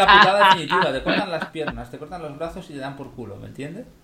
la putada definitiva. Te cortan las piernas, te cortan los brazos y te dan por culo, ¿me entiendes?